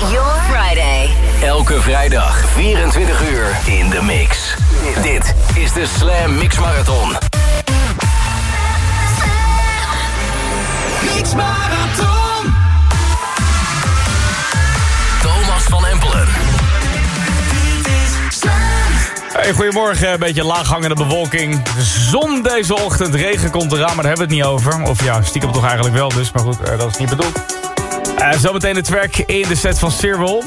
your Friday. Elke vrijdag 24 uur in de mix. Dit is de Slam Mix Marathon. Mix Marathon. Thomas van Empelen. Hey, goedemorgen, een beetje laaghangende bewolking. Zon deze ochtend, regen komt eraan, maar daar hebben we het niet over. Of ja, stiekem toch eigenlijk wel dus, maar goed, eh, dat is niet bedoeld. Uh, zometeen het werk in de set van Sirwell.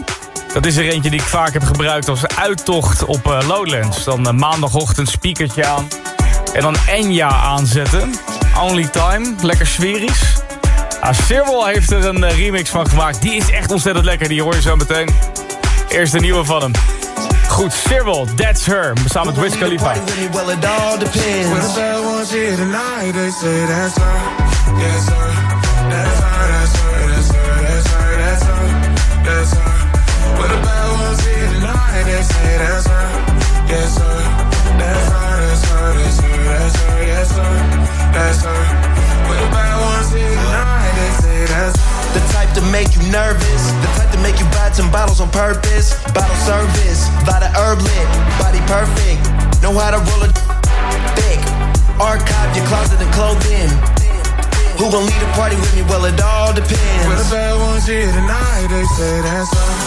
Dat is er eentje die ik vaak heb gebruikt als uittocht op uh, Lowlands. Dan uh, maandagochtend speakertje aan. En dan Enya aanzetten. Only Time, lekker sferisch. Uh, Sirwell heeft er een remix van gemaakt. Die is echt ontzettend lekker, die hoor je zo meteen. Eerst de nieuwe van hem. Goed, Cyril, That's Her, samen met Wiz Khalifa. Well, it all depends. They say that's her. Yes, sir. That's her, that's her, that's her, that's her, yes, sir. That's her. The bad ones here tonight, they say that's her. The type to make you nervous. The type to make you buy some bottles on purpose. Bottle service, the herb lit, body perfect. Know how to roll a thick. Archive your closet and clothing. Who gon' lead the party with me? Well, it all depends. When the bad ones here tonight, they say that's her.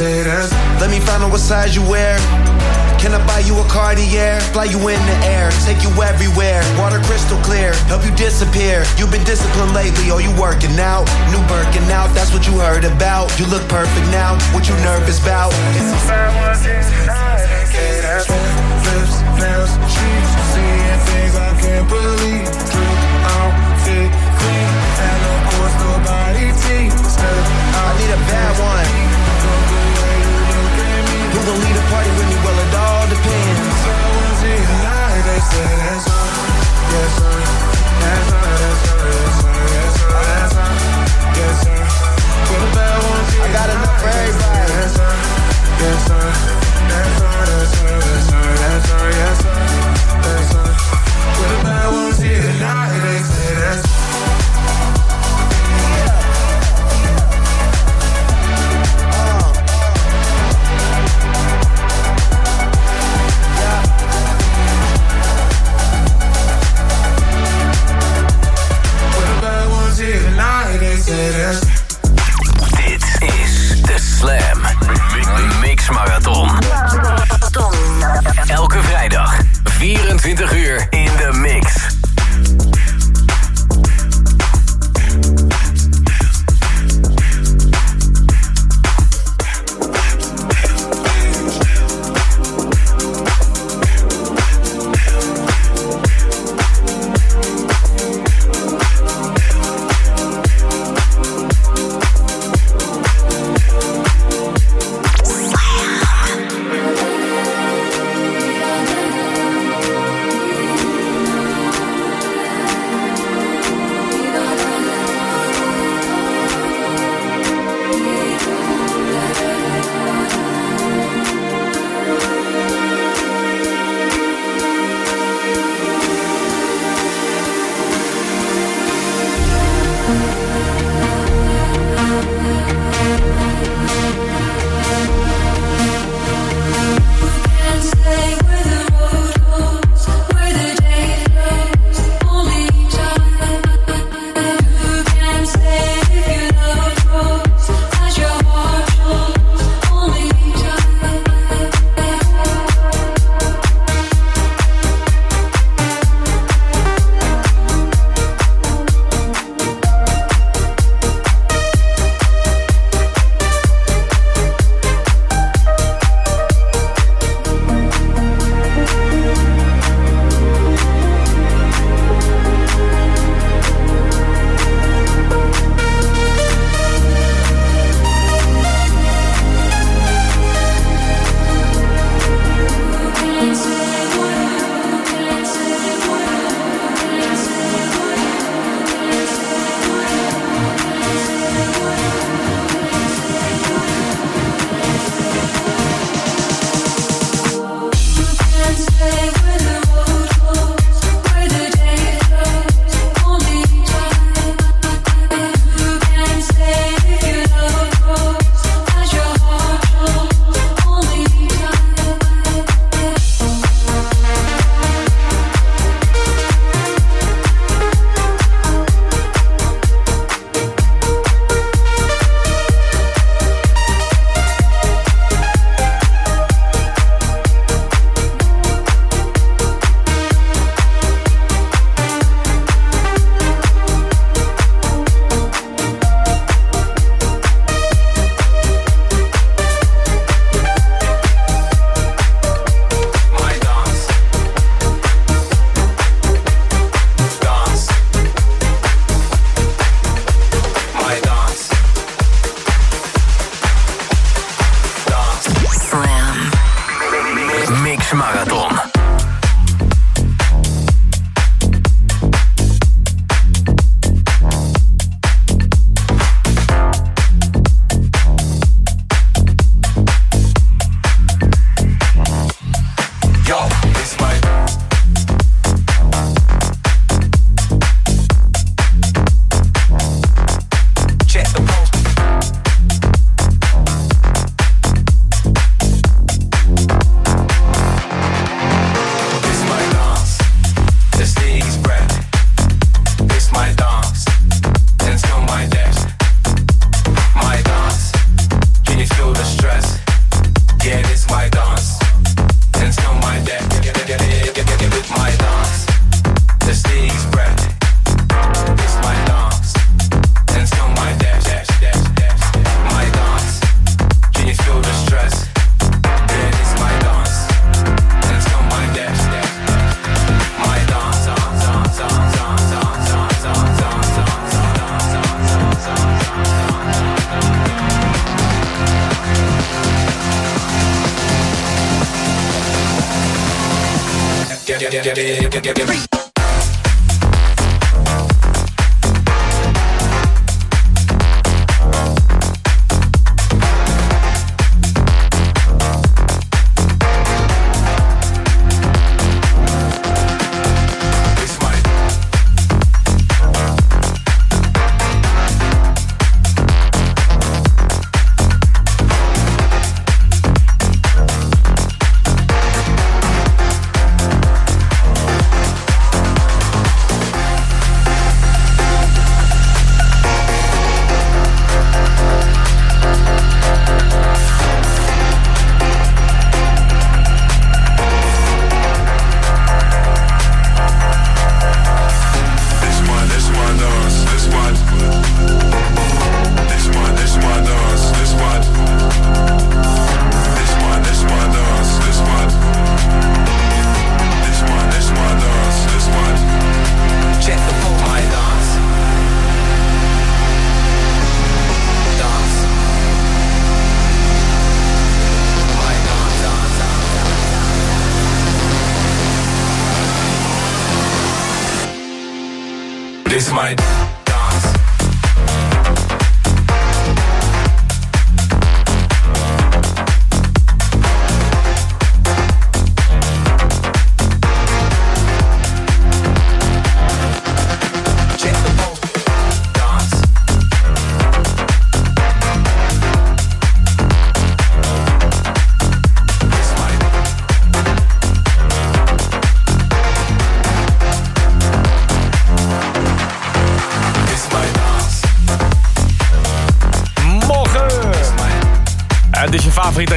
That's. Let me find out what size you wear. Can I buy you a Cartier? Fly you in the air, take you everywhere. Water crystal clear, help you disappear. You've been disciplined lately, oh you working out? New Birkin out, that's what you heard about. You look perfect now, what you nervous about? It's the bad ones here tonight, they say that's. Lips, nails, cheeks, seeing things I can't believe. Drip, outfit, clean, and of course nobody teeth. I need a bad one. Who gon' lead the party with me? Well, it all depends. I got enough for everybody. Yes, sir. That's her, that's her, that's her, that's her, yes, sir. That's her. For the bad Dit is de Slam Mix Marathon. Elke vrijdag 24 uur in de mix.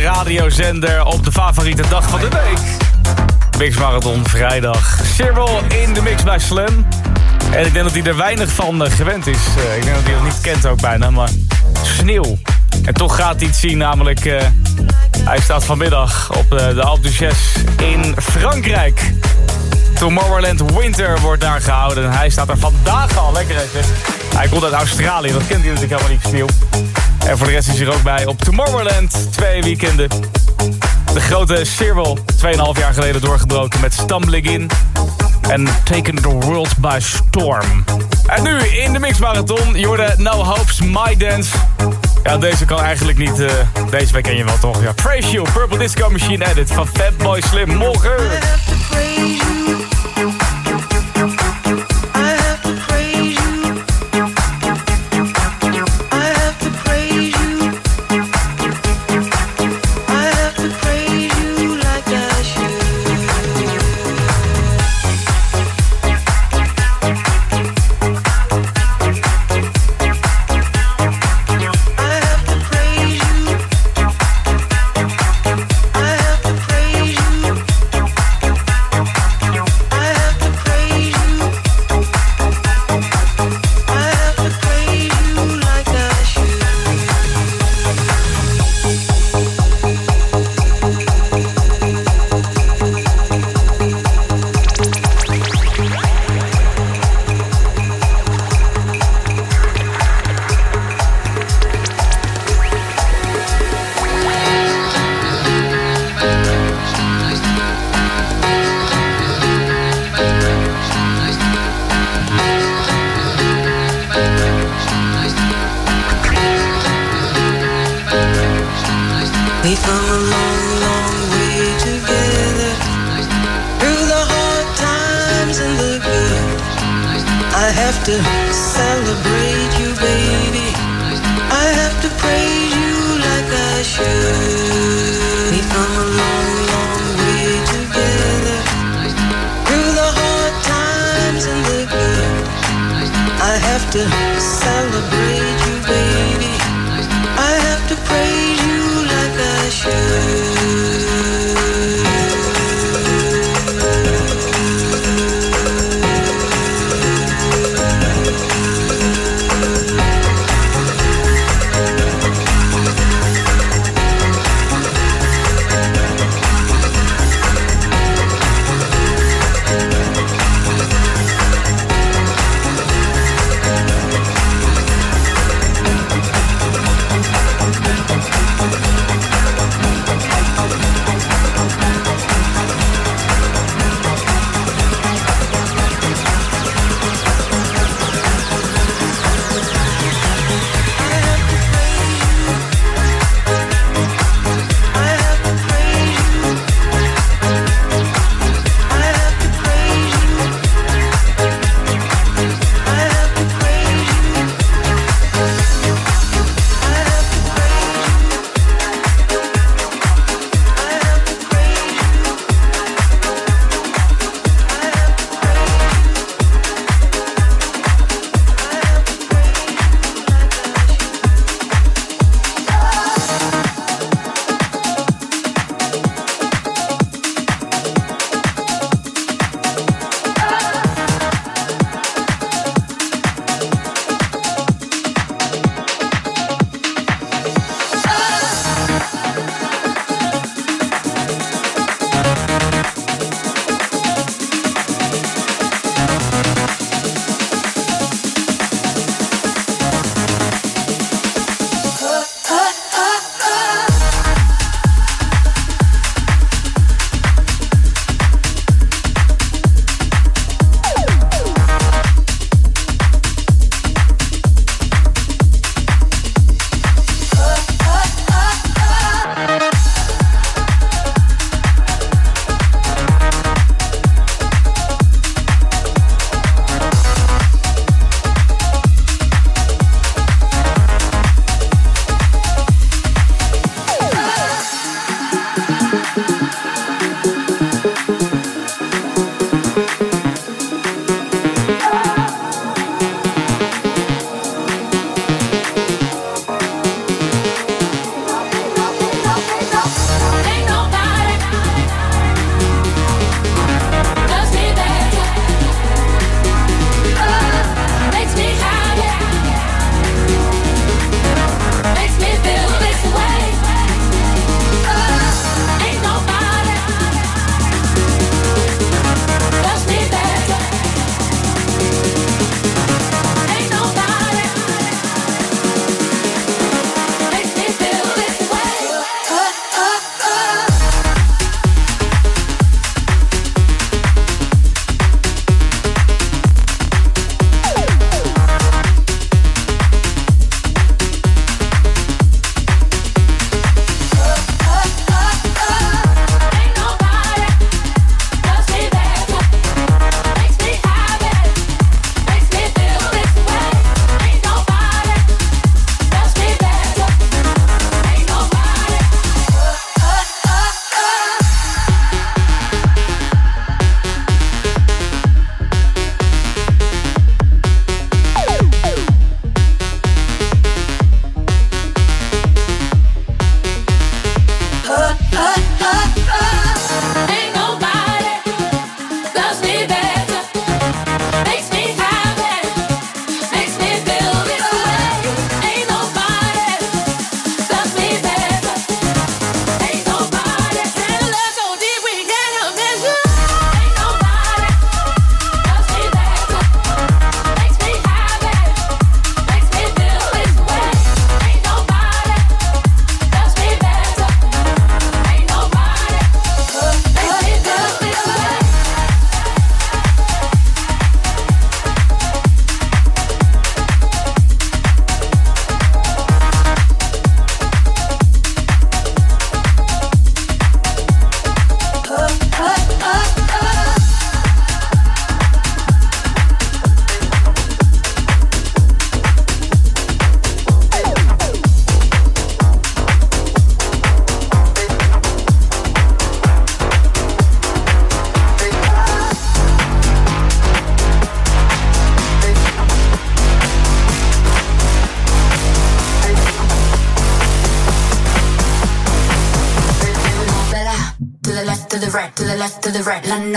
Radiozender op de favoriete dag van de week. Mix Marathon vrijdag. Cyril in de mix bij Slam. En ik denk dat hij er weinig van eh, gewend is. Uh, ik denk dat hij dat niet kent ook bijna, maar sneeuw. En toch gaat hij het zien, namelijk... Uh, hij staat vanmiddag op de, de Alpe d'Huez in Frankrijk. Tomorrowland Winter wordt daar gehouden. En hij staat er vandaag al. Lekker even. Hij komt uit Australië, dat kent hij natuurlijk helemaal niet, sneeuw. En voor de rest is hij er ook bij op Tomorrowland. Twee weekenden. De grote Circle, 2,5 jaar geleden doorgebroken met Stumbling In. En Taken the World by Storm. En nu in de mixmarathon, Jorde No Hopes My Dance. Ja, deze kan eigenlijk niet... Uh, deze week ken je wel toch? Ja, Praise You, Purple Disco Machine Edit van Fatboy Slim. Morgen!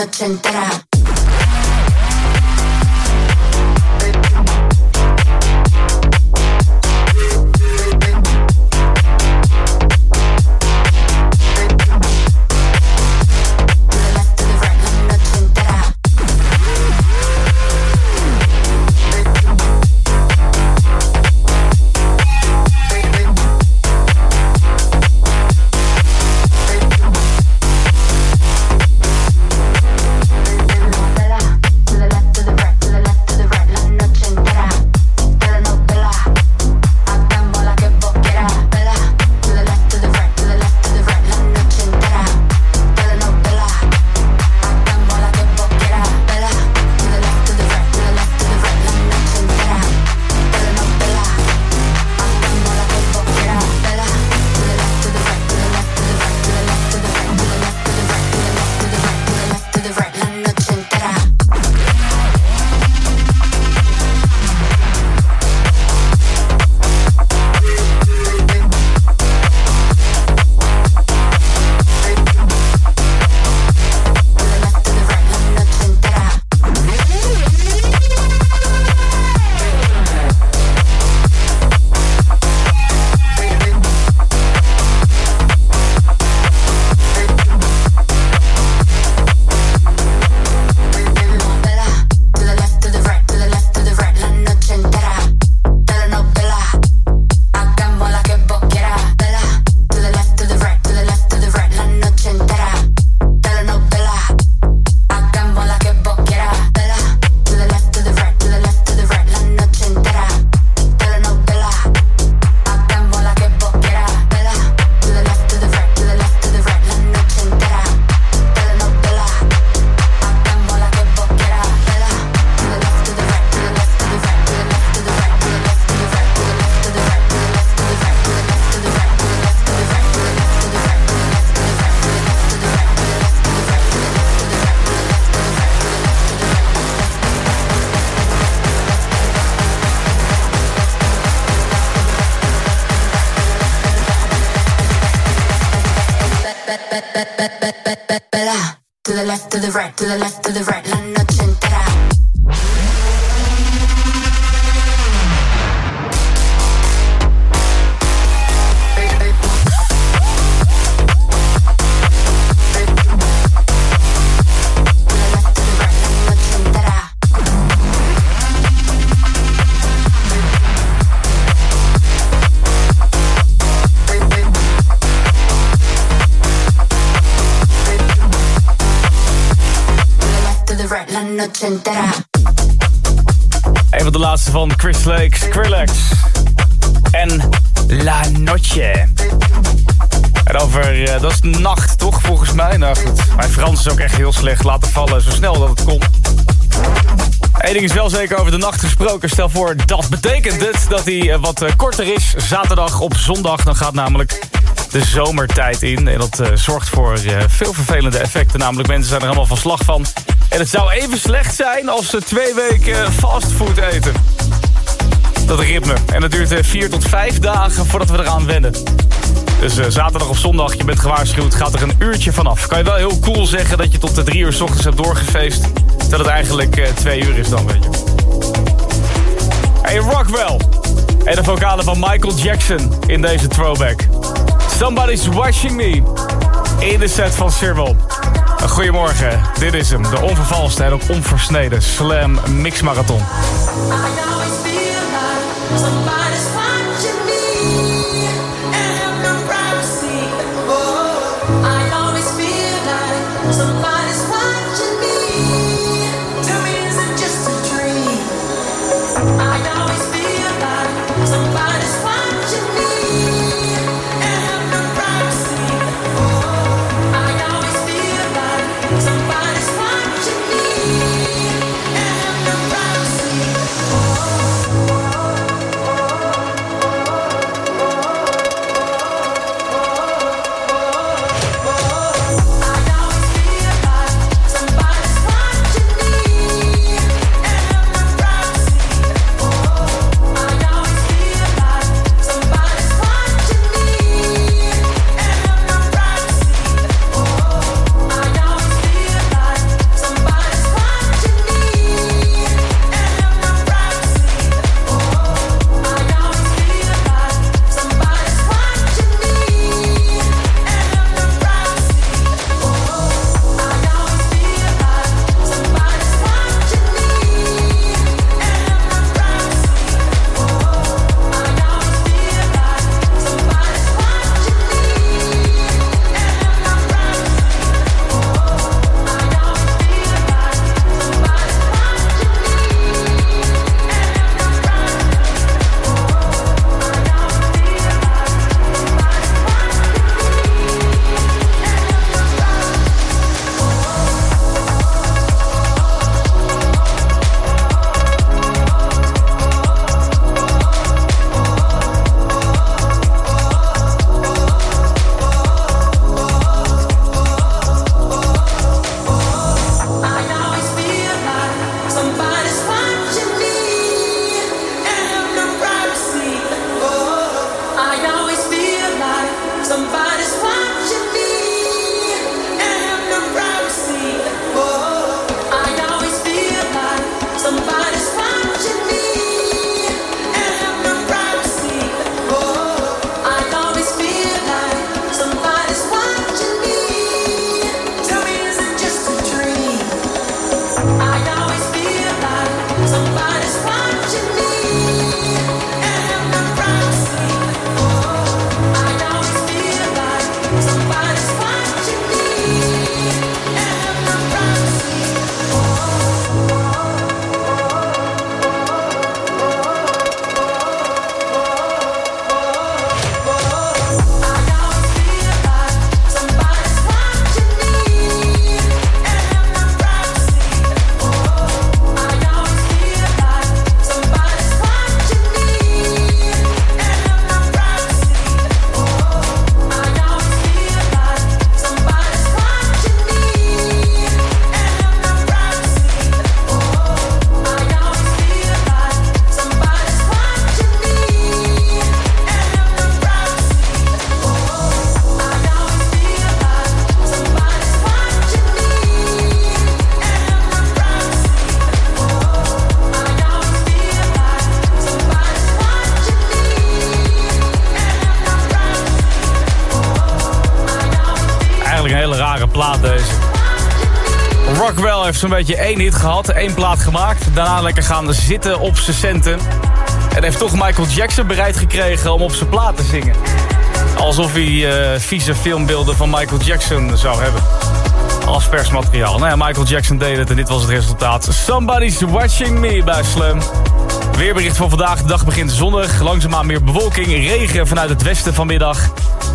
noche entera. Right, la noche entera. Een van de laatste van Chris Lake, Skrillex. En La Noche. En over, uh, dat is nacht toch, volgens mij? Nou goed, mijn Frans is ook echt heel slecht. Laten vallen zo snel dat het komt. Eén ding is wel zeker over de nacht gesproken. Stel voor, dat betekent het dat hij uh, wat uh, korter is. Zaterdag op zondag, dan gaat namelijk de zomertijd in. En dat zorgt voor veel vervelende effecten. Namelijk, mensen zijn er allemaal van slag van. En het zou even slecht zijn als ze twee weken fastfood eten. Dat ritme. En dat duurt vier tot vijf dagen voordat we eraan wennen. Dus uh, zaterdag of zondag, je bent gewaarschuwd, gaat er een uurtje vanaf. Kan je wel heel cool zeggen dat je tot de drie uur s ochtends hebt doorgefeest. Terwijl het eigenlijk uh, twee uur is dan, weet je. Hey, Rockwell. En de vocalen van Michael Jackson in deze throwback. Somebody's Watching Me. In de set van Cyril. Goedemorgen, dit is hem. De onvervalste en ook onversneden Slam Mix Marathon. plaat heeft zo'n beetje één hit gehad, één plaat gemaakt. Daarna lekker gaan zitten op zijn centen. En heeft toch Michael Jackson bereid gekregen om op zijn plaat te zingen. Alsof hij uh, vieze filmbeelden van Michael Jackson zou hebben. Als persmateriaal. Nou ja, Michael Jackson deed het en dit was het resultaat. Somebody's watching me bij Slam. Weerbericht voor vandaag. De dag begint zonnig. Langzaamaan meer bewolking. Regen vanuit het westen vanmiddag.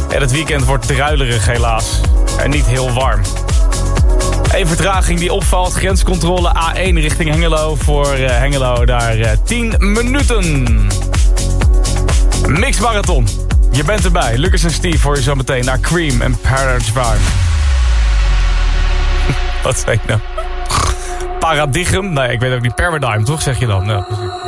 En het weekend wordt druilerig helaas. En niet heel warm. Een vertraging die opvalt. Grenscontrole A1 richting Hengelo. Voor uh, Hengelo daar uh, 10 minuten. Mix Marathon. Je bent erbij. Lucas en Steve voor je zo meteen naar Cream en Paradise Vibe. Wat zei ik nou? Paradigm? Nee, ik weet ook niet. Paradigm, toch? Zeg je dan? Ja, precies.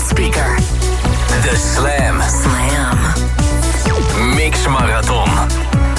Smart speaker. The Slam. Slam. Mix Marathon.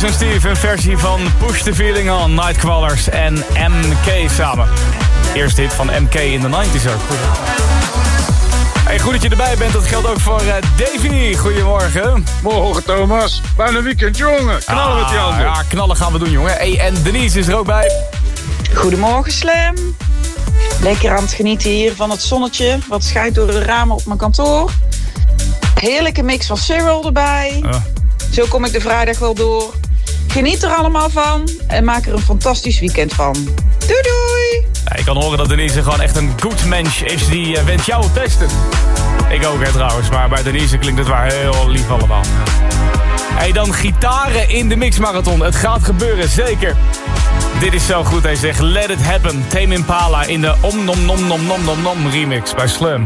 Lucas en Steve, een versie van Push the Feeling On, Nightcrawlers en MK samen. Eerste hit van MK in de 90s ook. Goed. Hey, goed dat je erbij bent. Dat geldt ook voor eh, Davy. Goedemorgen. Morgen Thomas, bijna weekend jongen. Knallen met die Ah, handen. Ja, knallen gaan we doen, jongen. Hey, en Denise is er ook bij. Goedemorgen Slam. Lekker aan het genieten hier van het zonnetje. Wat schijnt door de ramen op mijn kantoor. Heerlijke mix van Cyril erbij. Zo kom ik de vrijdag wel door. Geniet er allemaal van en maak er een fantastisch weekend van. Doei doei! Ja, ik kan horen dat Denise gewoon echt een goed mens is. Die uh, jou het beste. Ik ook, hè, trouwens. Maar bij Denise klinkt het waar heel lief allemaal. Hey, dan gitaren in de mixmarathon. Het gaat gebeuren, zeker. Dit is zo goed, hij zegt Let It Happen. Tame Impala in de Om Nom Nom Nom Nom Nom remix bij Slum.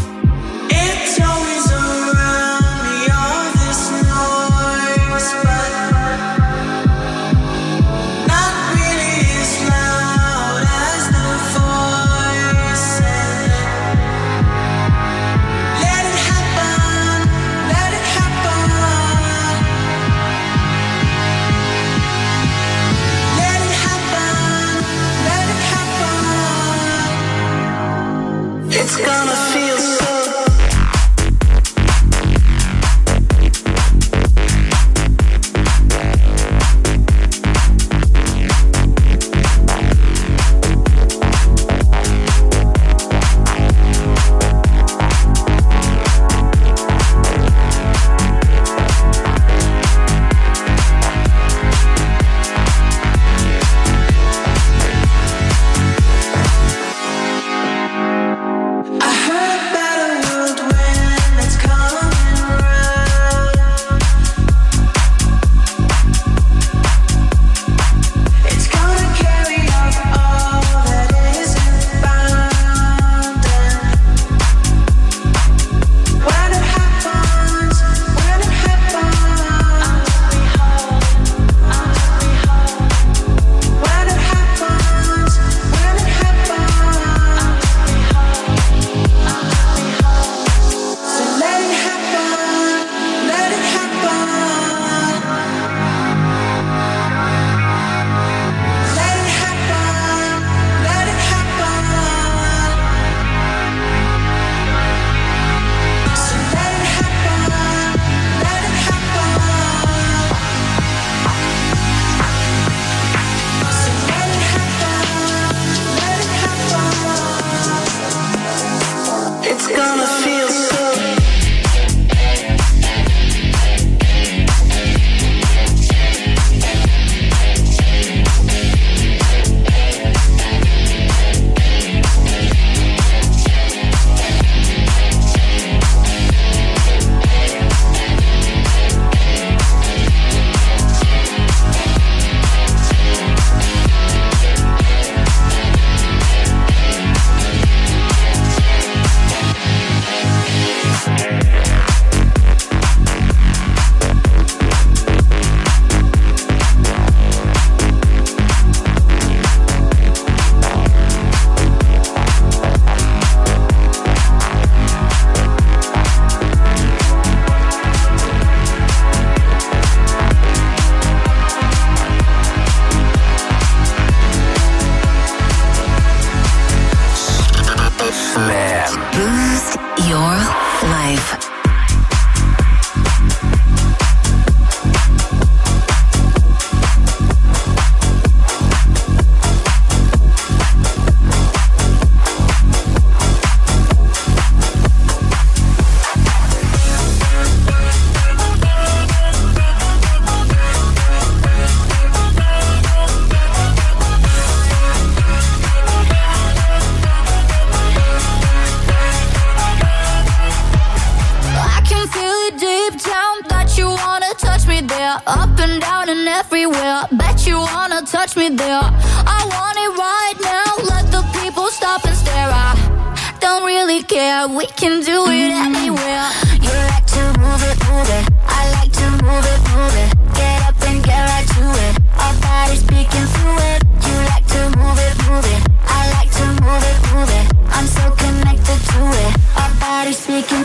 Wanna touch me there. I want it right now. Let the people stop and stare. I don't really care. We can do it mm. anywhere. You like to move it, move it. I like to move it, move it. Get up and get right to it. Our bodies speaking through it. You like to move it, move it. I like to move it, move it. I'm so connected to it. Our bodies speaking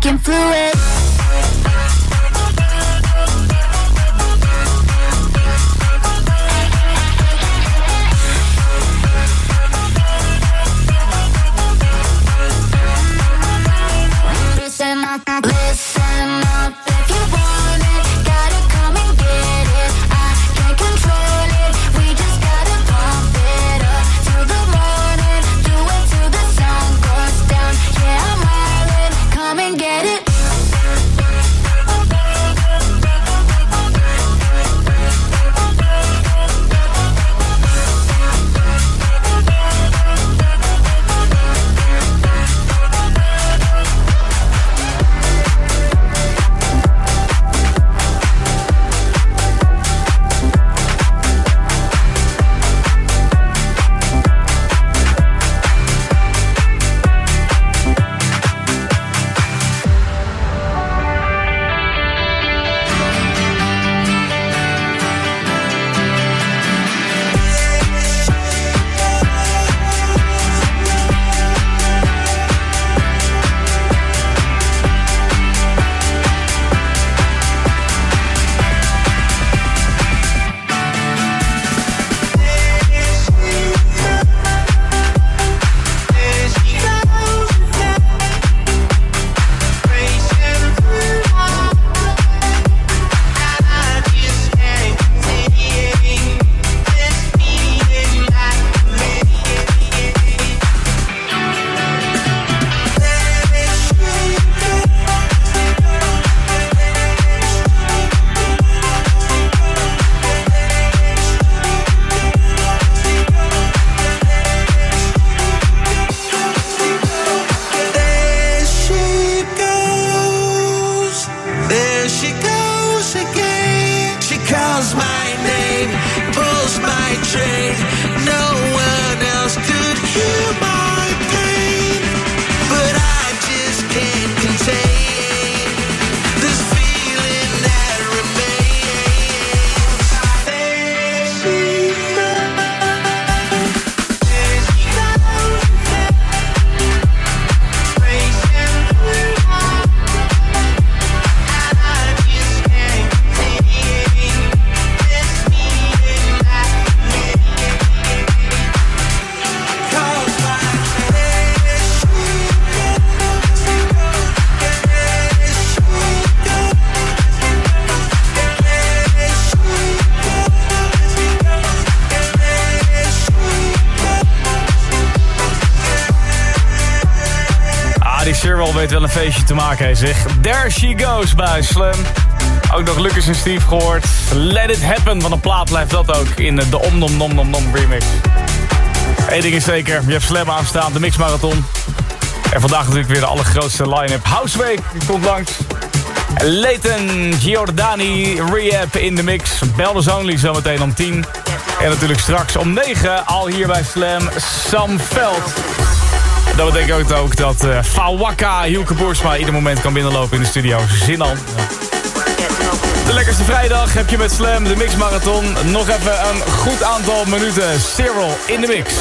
speaking fluid. Een feestje te maken, hij zegt. There she goes bij Slam. Ook nog Lucas en Steve gehoord. Let it happen, van een plaat blijft dat ook in de Om Nom Nom Nom remix. Eén ding is zeker, je hebt Slam aanstaan, de Mixmarathon. En vandaag natuurlijk weer de allergrootste line-up. Houseweek komt langs. Leighton, Giordani, Rehab in de mix. Belders Only zometeen om 10. En natuurlijk straks om 9 al hier bij Slam Sam Veld. Dat betekent ook dat uh, Fawaka Hielke Boersma ieder moment kan binnenlopen in de studio. Zin al. De lekkerste vrijdag heb je met Slam de Mix Marathon. Nog even een goed aantal minuten. Cyril in de mix.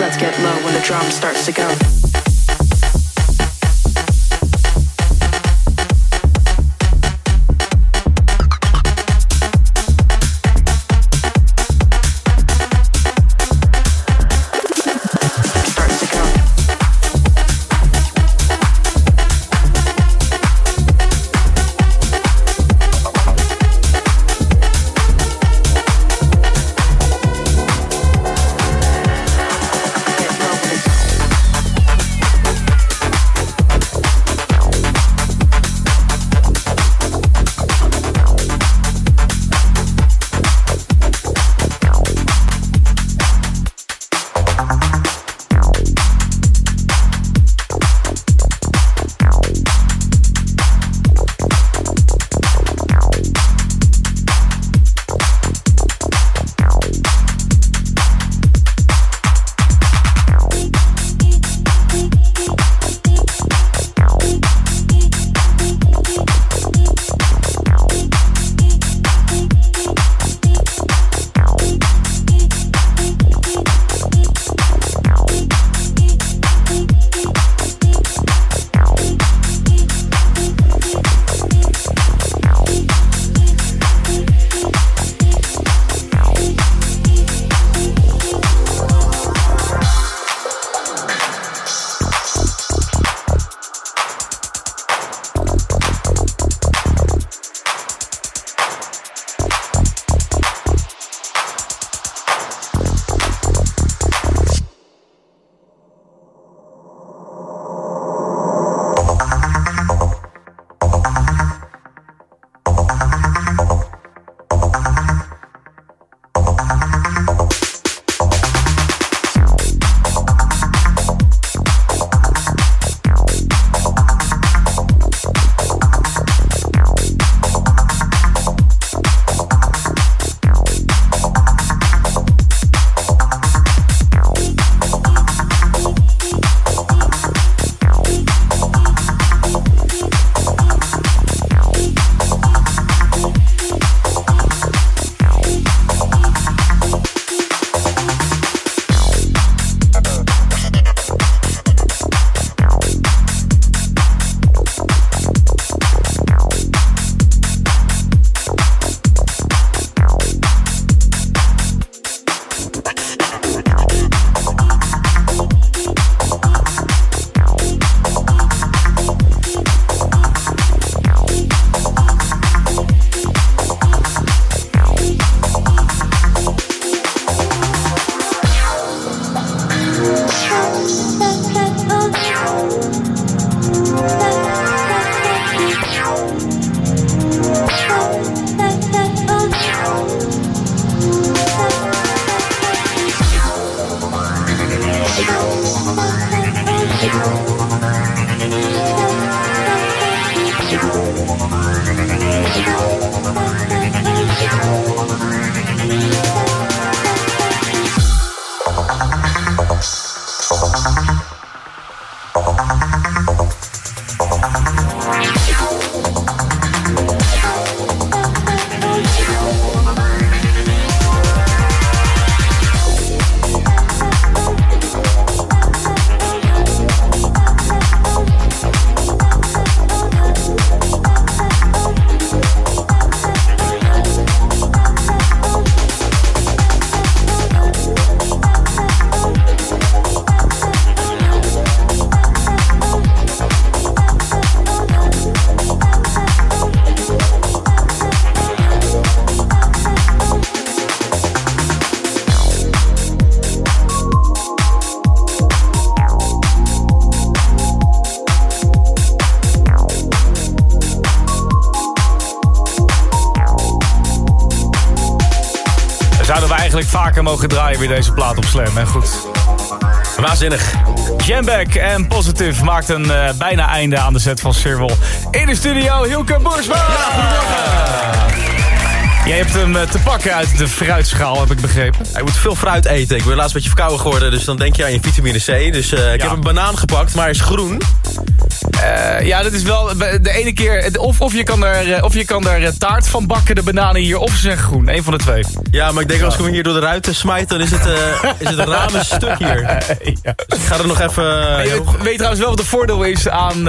Let's get low when the drum starts to go. Eigenlijk vaker mogen draaien weer deze plaat op Slam. En goed. Waanzinnig. Jamback en Positive maakt een eh, bijna einde aan de set van Cyril. In de studio, Hilke Boersma. Jij hebt hem eh, te pakken uit de fruitschaal, heb ik begrepen. Ik moet veel fruit eten. Ik ben laatst een beetje verkouden geworden, dus dan denk je aan je vitamine C. Dus eh, ik Ja. heb een banaan gepakt, maar hij is groen. Eh, ja, dat is wel de ene keer... Of, of je kan er, eh, of je kan er eh, taart van bakken, de bananen hier, of ze zijn groen. Eén van de twee. Ja, maar ik denk als ik hem hier door de ruiten smijt, dan is het, eh, is het een ramen stuk hier. ja. Dus ik ga er nog even... Weet je, weet je trouwens wel wat het voordeel is aan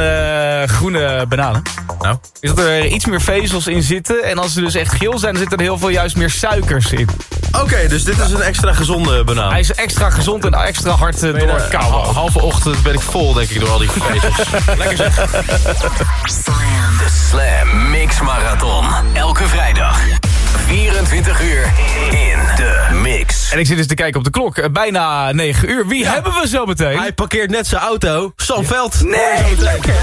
groene bananen? Nou? Is dat er iets meer vezels in zitten. En als ze dus echt geel zijn, dan zitten er heel veel juist meer suikers in. Oké, dus dit is een extra gezonde banaan. Hij is extra gezond en extra hard uh, door het kouwen. halve ochtend ben ik vol, denk ik, door al die vezels. Lekker zeg. De Slam Mix Marathon. Elke vrijdag. 24 uur in mix. En ik zit dus te kijken op de klok. Eh, Bijna 9 uur. Wie hebben we zo meteen? Hij parkeert net zijn auto. Sam Veld. Nee, lekker.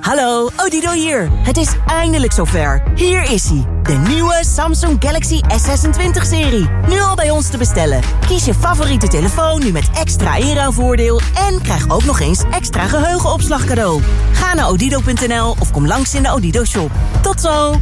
Hallo, Odido hier. Het is eindelijk zover. Hier is hij. De nieuwe Samsung Galaxy S26-serie. Nu al bij ons te bestellen. Kies je favoriete telefoon nu met extra inruilvoordeel... en krijg ook nog eens extra geheugenopslag cadeau. Ga naar odido.nl of kom langs in de Odido-shop. Tot zo!